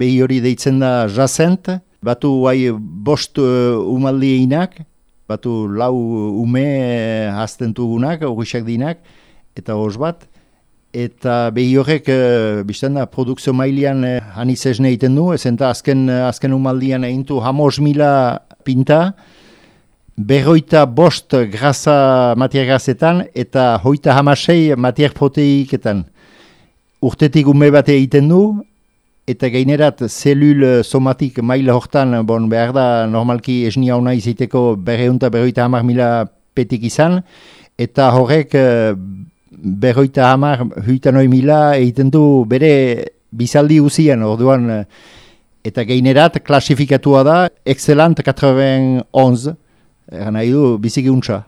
behi hori deitzen da jazent, batu guai bost uh, umaldienak, batu lau ume uh, hastentugunak, ogisak dinak, eta hoz bat, eta behi horrek, uh, bizten da, produkzio mailean uh, haniz esne egiten du, ezen azken, azken umaldian egin du hamos mila pinta, berroita bost grasa matier grazetan, eta hoita hamasei matier proteiketan. Urtetik ume bat egiten du, eta gainerat zelul somatik maila hortan, bon, behar da normalki esni hauna iziteko berreunta berroita hamar mila petik izan, eta horrek eh, berroita hamar huita noi mila egiten du bere bizaldi uzian, orduan, eh, eta gainerat klasifikatua da, excellent 91, eran nahi du, biziki untsa.